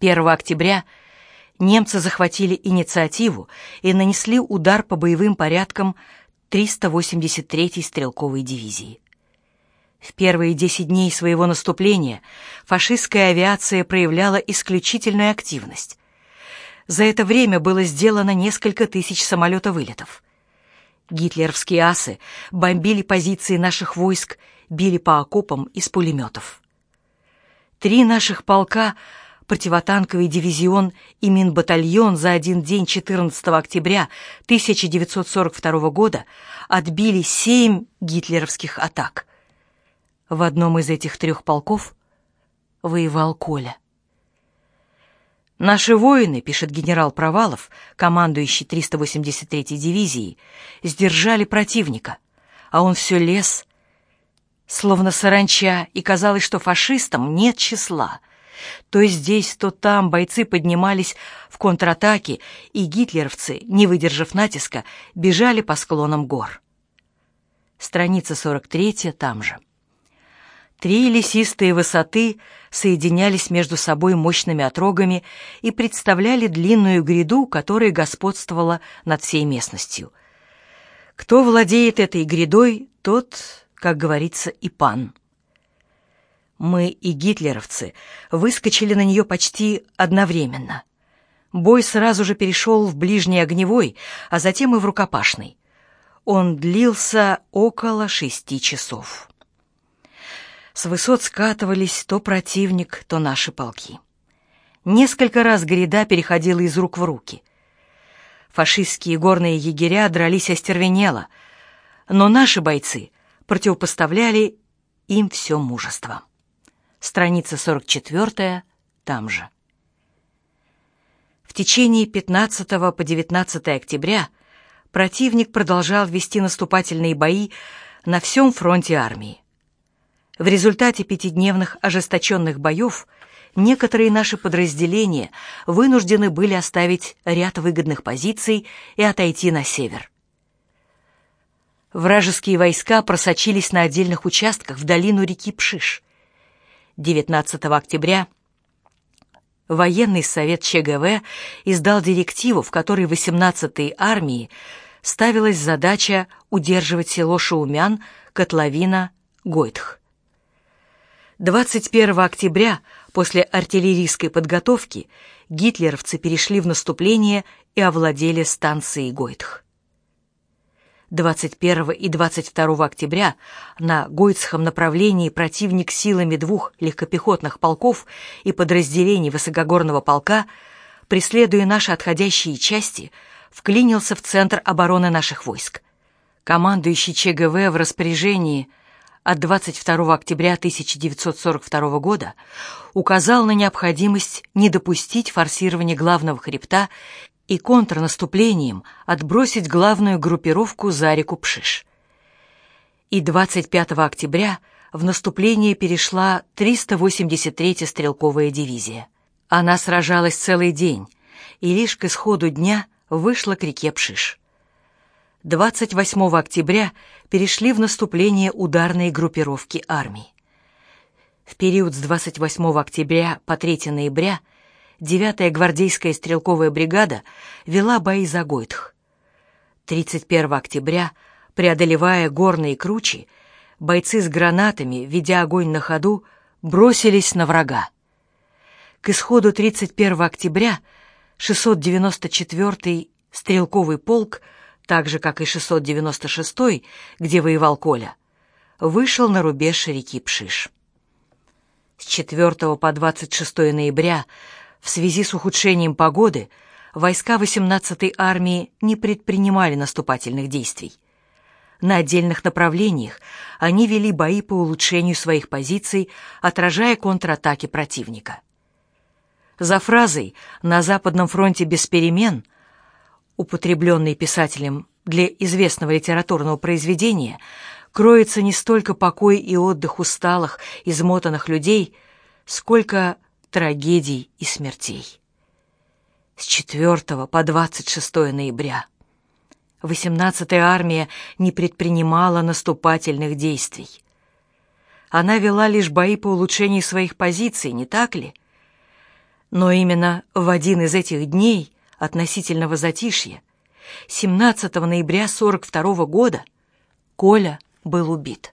1 октября немцы захватили инициативу и нанесли удар по боевым порядкам 383-й стрелковой дивизии. В первые 10 дней своего наступления фашистская авиация проявляла исключительную активность. За это время было сделано несколько тысяч самолета-вылетов. Гитлеровские асы бомбили позиции наших войск, били по окопам из пулеметов. Три наших полка, противотанковый дивизион и Минбатальон за один день 14 октября 1942 года отбили семь гитлеровских атак. В одном из этих трех полков воевал Коля. Наши воины, пишет генерал Провалов, командующий 383-й дивизией, сдержали противника, а он все лез, словно саранча, и казалось, что фашистам нет числа. То здесь, то там бойцы поднимались в контратаке, и гитлеровцы, не выдержав натиска, бежали по склонам гор. Страница 43 там же. Три лесистые высоты соединялись между собой мощными отрогами и представляли длинную гряду, которая господствовала над всей местностью. Кто владеет этой грядой, тот, как говорится, и пан. Мы и гитлеровцы выскочили на нее почти одновременно. Бой сразу же перешел в ближний огневой, а затем и в рукопашный. Он длился около шести часов. С высот скатывались то противник, то наши полки. Несколько раз гряда переходила из рук в руки. Фашистские горные егеря дрались остервенело, но наши бойцы противопоставляли им все мужество. Страница 44 там же. В течение 15 по 19 октября противник продолжал вести наступательные бои на всем фронте армии. В результате пятидневных ожесточенных боев некоторые наши подразделения вынуждены были оставить ряд выгодных позиций и отойти на север. Вражеские войска просочились на отдельных участках в долину реки Пшиш. 19 октября военный совет ЧГВ издал директиву, в которой 18-й армии ставилась задача удерживать село Шаумян, котловина, Гойтх. 21 октября, после артиллерийской подготовки, гитлеровцы перешли в наступление и овладели станцией Гойтх. 21 и 22 октября на Гойтском направлении противник силами двух легкопехотных полков и подразделений высокогорного полка, преследуя наши отходящие части, вклинился в центр обороны наших войск. Командующий ЧГВ в распоряжении – от 22 октября 1942 года указал на необходимость не допустить форсирования главного хребта и контрнаступлением отбросить главную группировку за реку Пшиш. И 25 октября в наступление перешла 383-я стрелковая дивизия. Она сражалась целый день и лишь к исходу дня вышла к реке Пшиш. 28 октября перешли в наступление ударные группировки армий. В период с 28 октября по 3 ноября 9-я гвардейская стрелковая бригада вела бои за Гойтх. 31 октября, преодолевая горные кручи, бойцы с гранатами, ведя огонь на ходу, бросились на врага. К исходу 31 октября 694-й стрелковый полк – так же, как и 696-й, где воевал Коля, вышел на рубеж реки Пшиш. С 4 по 26 ноября в связи с ухудшением погоды войска 18-й армии не предпринимали наступательных действий. На отдельных направлениях они вели бои по улучшению своих позиций, отражая контратаки противника. За фразой «на Западном фронте без перемен» употребленный писателем для известного литературного произведения, кроется не столько покой и отдых усталых, измотанных людей, сколько трагедий и смертей. С 4 по 26 ноября 18-я армия не предпринимала наступательных действий. Она вела лишь бои по улучшению своих позиций, не так ли? Но именно в один из этих дней относительного затишья, 17 ноября 42 года, Коля был убит.